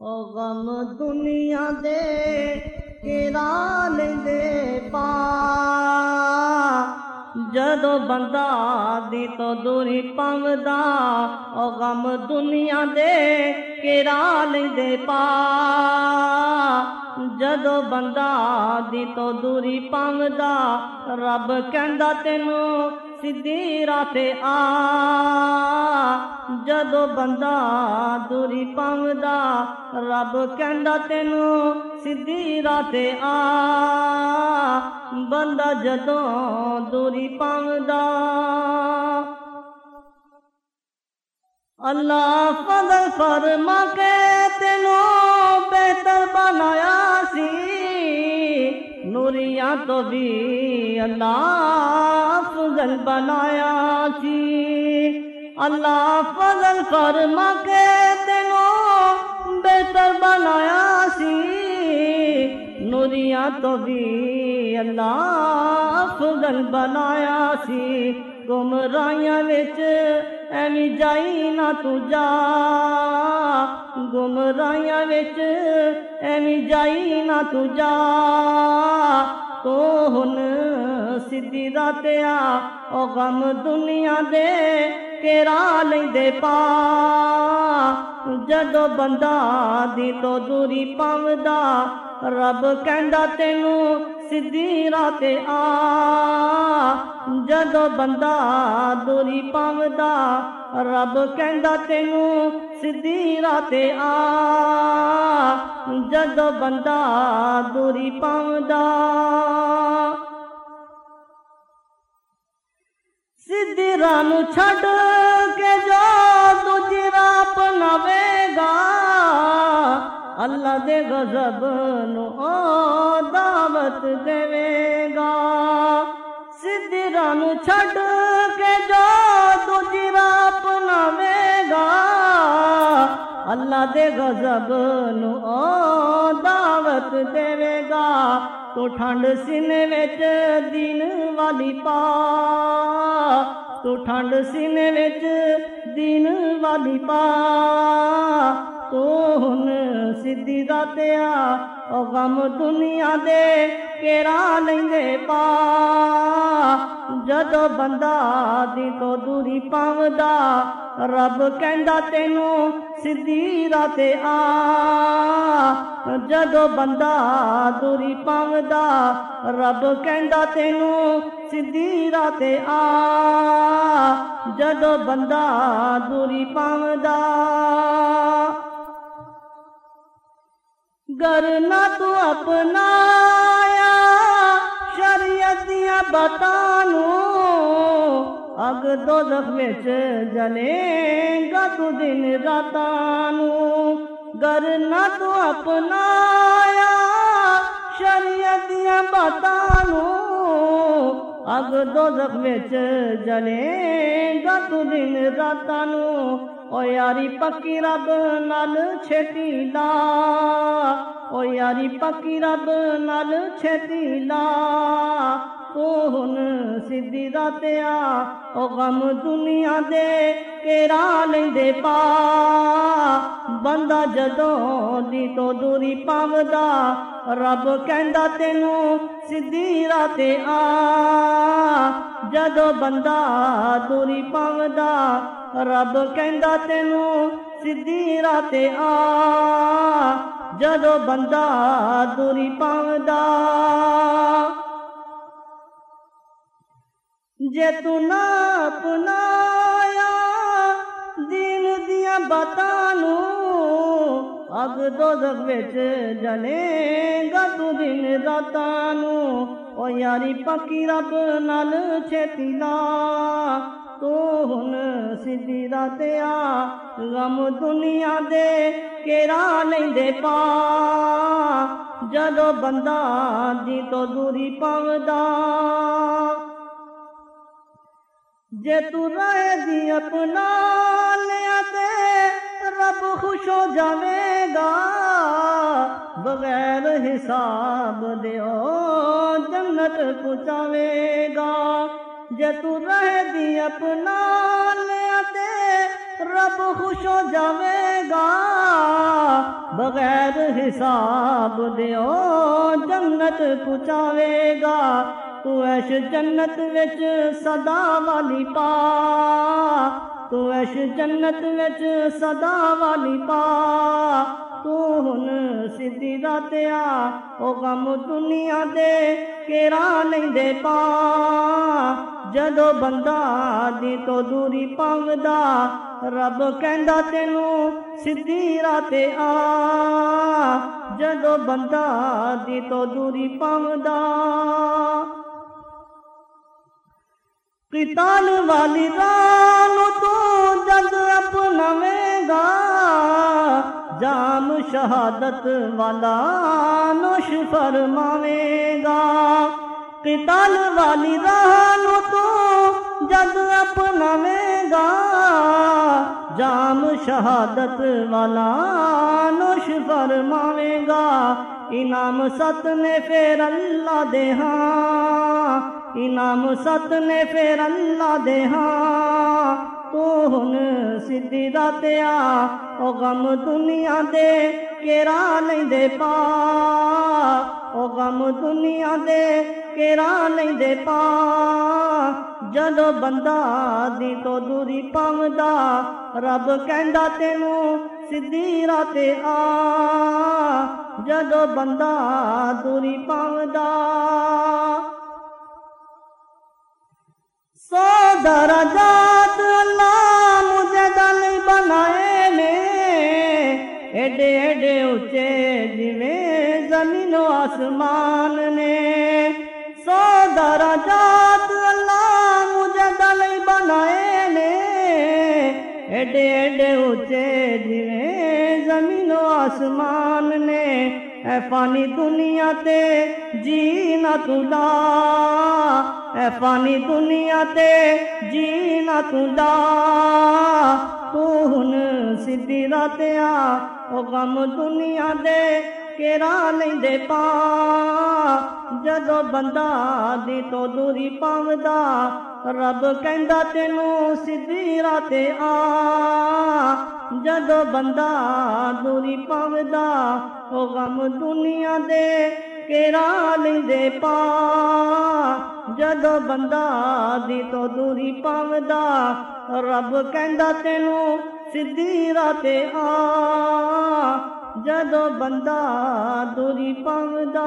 او غم دنیا دے کیرا لیندے پا۔ جدو بندہ دی تو دوری پوندا او غم دنیا دے کیرا لیندے پا۔ جدو بندہ دی تو دوری پوندا رب کہندا تینوں ਸਿੱਧੀ ਰਾਤੇ ਆ ਜਦੋਂ ਬੰਦਾ ਦੂਰੀ ਪਾਉਂਦਾ ਰੱਬ ਕਹਿੰਦਾ ਤੈਨੂੰ ਸਿੱਧੀ ਰਾਤੇ ਆ ਬੰਦਾ ਜਦੋਂ ਦੂਰੀ ਪਾਉਂਦਾ ਅੱਲਾ ਫਜ਼ਲ ਫਰਮਾ ਕੇ تو بھی اللہ فضل بنایا سی اللہ فضل فرما کے تینوں بہتر بنایا سی نوریا تو بھی اللہ فضل بنایا سی گمرائیاں وچ ایمی جائی نہ تو جا۔ گمرائیاں وچ ایمی جائی نہ تو جا۔ تو ہن سدھی داتیا او غم دنیا دے کیرا لیندے پا جدو بندہ دلو دوری پاوندا رب کہندا تینوں ਸਿੱਧੀ ਰਾਤੇ ਆ ਜਦੋਂ ਬੰਦਾ ਦੂਰੀ ਪਾਉਂਦਾ ਰੱਬ ਕਹਿੰਦਾ ਤੈਨੂੰ ਸਿੱਧੀ ਰਾਤੇ ਆ ਜਦੋਂ ਬੰਦਾ ਦੂਰੀ ਪਾਉਂਦਾ ਸਿੱਧੀ ਰਾਹ ਨੂੰ ਛੱਡ ਕੇ ਜੋ ਦੂਜੀ ਰਾਹ ਅਪਣਾਵੇਗਾ ਅੱਲਾ ਦੇ ਗਜ਼ਬ ਨੂੰ ਉਹ ساتھ دے گا سدرن چھڑ کے جو دوجی راپ نوے گا اللہ دے غزب نو دعوت دے گا تو ٹھنڈ سینے وچ دین والی پا تو ٹھنڈ سینے وچ دین والی پا ਤੋ ਹੁਣ ਸਿੱਧੀ ਰਾਤਿਆ ਉਹ ਗਮ ਦੁਨੀਆ ਦੇ ਕੇਰਾ ਲੈਂਦੇ ਪਾ ਜਦੋਂ ਬੰਦਾ ਦੀ ਤੋਂ ਦੂਰੀ ਪਾਉਂਦਾ ਰੱਬ ਕਹਿੰਦਾ ਤੈਨੂੰ ਸਿੱਧੀ ਰਾਤੇ ਆ ਜਦੋਂ ਬੰਦਾ ਦੂਰੀ ਪਾਉਂਦਾ ਰੱਬ ਕਹਿੰਦਾ ਤੈਨੂੰ ਸਿੱਧੀ ਰਾਤੇ ਆ ਜਦੋਂ ਬੰਦਾ ਦੂਰੀ ਪਾਉਂਦਾ گر نہ تو اپنایا شریعت دیا بتانو اگ دو وچ جلے گا تو دن راتانو۔ گر نہ تو اپنایا شریعت بتانو اگ دو وچ جلے گا تو دن راتانو او یاری پکی رب نال چھتی لا او یاری پکی رب نال چھتی لا تو ہن سیدھی راتیا او غم دنیا دے کیرا لیندے پا۔ بندہ جدوں دی تو دوری پاوندا رب کہندا تینوں سیدھی راتے آ۔ جدوں بندہ دوری جے تو نہ اپنایا دین دیا بتانو اگ دو وچ جلے گا تو دین راتانوں او یاری پکی رب نال چھتی لا تو ہن سیدھی راتے آ غم دنیا دے کیرا دے پا جدو بندہ جی تو دوری پاو دا جے تو رائے دی اپنا لیا تے، رب خوش ہو جاوے گا۔ بغیر حساب دیو جنت پچاوے گا۔ جے تو رائے دی اپنا لیا تے، رب خوش ہو جاوے گا۔ بغیر حساب دیو جنت پہنچاوے گا۔ تو ایش جنت وچ صدا والی پا تو ایش جنت وچ صدا والی پا۔ تو ہن سدھی رات آ، او غم دنیا دے کیرا نہیں دے پا۔ جدو بندہ دی تو دوری پاوندا، رب کہندا تینوں سدھی رات آ۔ جدو بندہ دی تو دوری پاوندا۔ قتال والدان تو جد اپنوے گا جام شہادت والا نوش فرماوے گا قتال والدان تو جد اپنا گا جام شہادت والا نوش فرماوے گا انعام ست نے پھر اللہ دے ہاں امام ست نے پھر اللہ دے ہاں تو ہن سدھی دا تیا او غم دنیا دے کیرا نہیں دے پا او غم دنیا دے کیرا نہیں دے پا جدو بندہ دی تو دوری پاوندا رب کہندا تینوں سدھی رات آ جدو بندہ دوری پاوندا درجات اللہ مجھے دل بنائے میں ایڈے ایڈے اونچے جویں زمین و آسمان نے۔ سو درجات اللہ مجھے دل بنائے میں ایڈے ایڈے اونچے جویں زمین و آسمان نے۔ اے فانی دنیا تے جی نہ اے فانی دنیا تے جینا تندا تو ہن سدھی راتے آ او غم دنیا دے کیرا نہیں دے پا جدو بندہ دی تو دوری پاوندا رب کہندا تینوں سدھی راتے آ جدو بندہ دوری پاوندا او غم دنیا دے ਕੇਰਾ ਲੈਂਦੇ ਪਾ ਜਦੋਂ ਬੰਦਾ ਦੀ ਤੋਂ ਦੂਰੀ ਪਾਉਂਦਾ ਰੱਬ ਕਹਿੰਦਾ ਤੈਨੂੰ ਸਿੱਧੀ ਰਾਤੇ ਆ ਜਦੋਂ ਬੰਦਾ ਦੂਰੀ ਪਾਉਂਦਾ